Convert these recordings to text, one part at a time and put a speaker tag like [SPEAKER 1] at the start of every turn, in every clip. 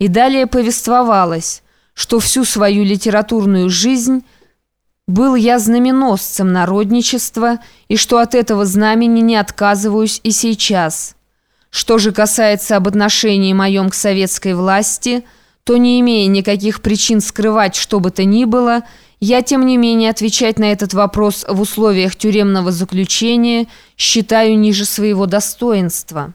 [SPEAKER 1] И далее повествовалось, что всю свою литературную жизнь был я знаменосцем народничества и что от этого знамени не отказываюсь и сейчас. Что же касается об отношении моем к советской власти, то не имея никаких причин скрывать что бы то ни было, я, тем не менее, отвечать на этот вопрос в условиях тюремного заключения считаю ниже своего достоинства.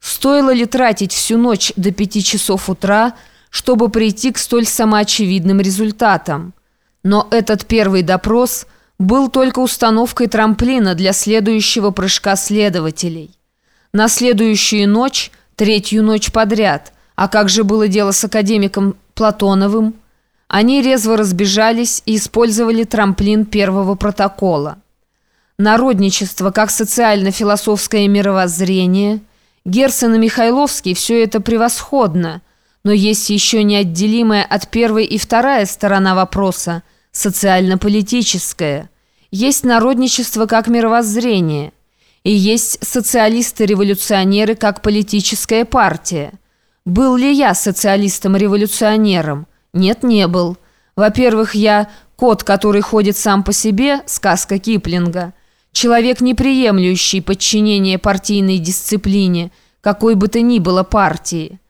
[SPEAKER 1] Стоило ли тратить всю ночь до пяти часов утра, чтобы прийти к столь самоочевидным результатам? Но этот первый допрос был только установкой трамплина для следующего прыжка следователей. На следующую ночь, третью ночь подряд, а как же было дело с академиком Платоновым – они резво разбежались и использовали трамплин первого протокола. Народничество как социально-философское мировоззрение, Герцен и Михайловский все это превосходно, но есть еще неотделимая от первой и вторая сторона вопроса – социально-политическая. Есть народничество как мировоззрение, и есть социалисты-революционеры как политическая партия. Был ли я социалистом-революционером – нет, не был. Во-первых, я кот, который ходит сам по себе, сказка Киплинга. Человек, не приемлющий подчинение партийной дисциплине, какой бы то ни было партии.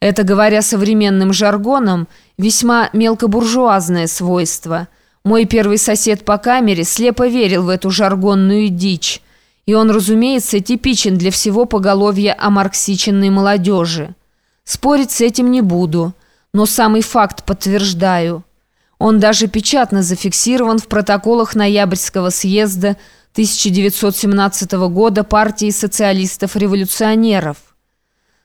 [SPEAKER 1] Это, говоря современным жаргоном, весьма мелкобуржуазное свойство. Мой первый сосед по камере слепо верил в эту жаргонную дичь, и он, разумеется, типичен для всего поголовья омарксиченной молодежи. Спорить с этим не буду но самый факт подтверждаю. Он даже печатно зафиксирован в протоколах Ноябрьского съезда 1917 года партии социалистов-революционеров.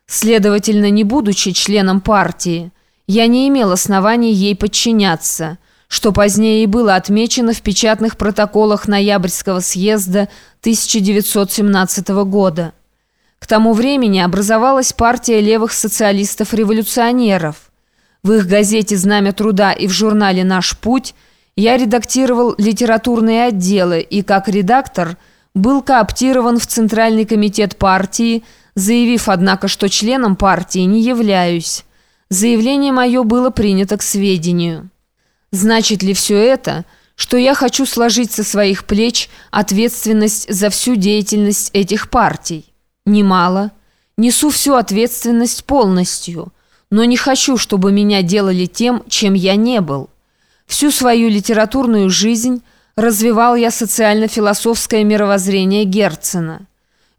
[SPEAKER 1] Следовательно, не будучи членом партии, я не имел оснований ей подчиняться, что позднее и было отмечено в печатных протоколах Ноябрьского съезда 1917 года. К тому времени образовалась партия левых социалистов-революционеров – в их газете «Знамя труда» и в журнале «Наш путь» я редактировал литературные отделы и, как редактор, был кооптирован в Центральный комитет партии, заявив, однако, что членом партии не являюсь. Заявление мое было принято к сведению. Значит ли все это, что я хочу сложить со своих плеч ответственность за всю деятельность этих партий? Немало. Несу всю ответственность полностью – но не хочу, чтобы меня делали тем, чем я не был. Всю свою литературную жизнь развивал я социально-философское мировоззрение Герцена.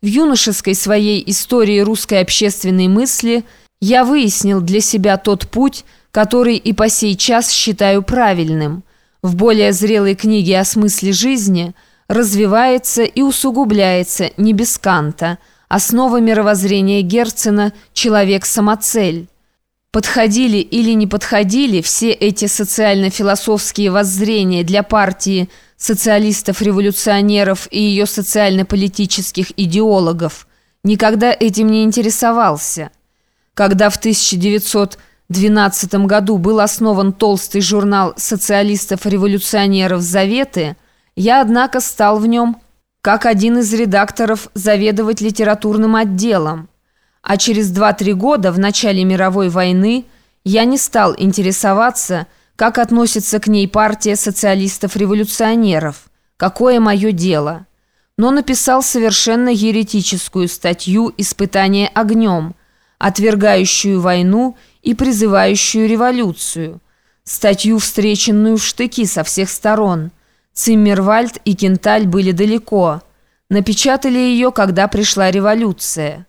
[SPEAKER 1] В юношеской своей истории русской общественной мысли я выяснил для себя тот путь, который и по сей час считаю правильным. В более зрелой книге о смысле жизни развивается и усугубляется не без Канта, основа мировоззрения Герцена «Человек-самоцель». Подходили или не подходили все эти социально-философские воззрения для партии социалистов-революционеров и ее социально-политических идеологов, никогда этим не интересовался. Когда в 1912 году был основан толстый журнал социалистов-революционеров «Заветы», я, однако, стал в нем, как один из редакторов, заведовать литературным отделом – а через 2-3 года, в начале мировой войны, я не стал интересоваться, как относится к ней партия социалистов-революционеров, какое мое дело. Но написал совершенно еретическую статью «Испытание огнем», отвергающую войну и призывающую революцию. Статью, встреченную в штыки со всех сторон. Циммервальд и Кенталь были далеко. Напечатали ее, когда пришла революция.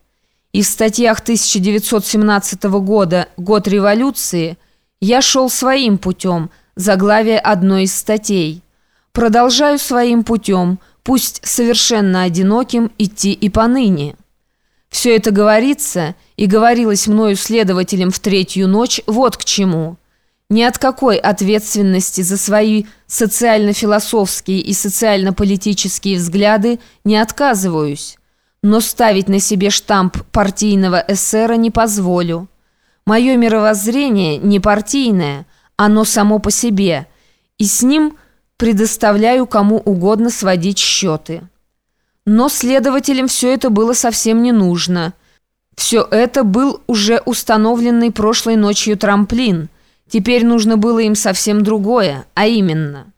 [SPEAKER 1] И в статьях 1917 года «Год революции» я шел своим путем, заглавие одной из статей. Продолжаю своим путем, пусть совершенно одиноким, идти и поныне. Все это говорится и говорилось мною следователем в третью ночь вот к чему. Ни от какой ответственности за свои социально-философские и социально-политические взгляды не отказываюсь но ставить на себе штамп партийного эсера не позволю. Мое мировоззрение не партийное, оно само по себе, и с ним предоставляю кому угодно сводить счеты. Но следователям все это было совсем не нужно. Все это был уже установленный прошлой ночью трамплин. Теперь нужно было им совсем другое, а именно –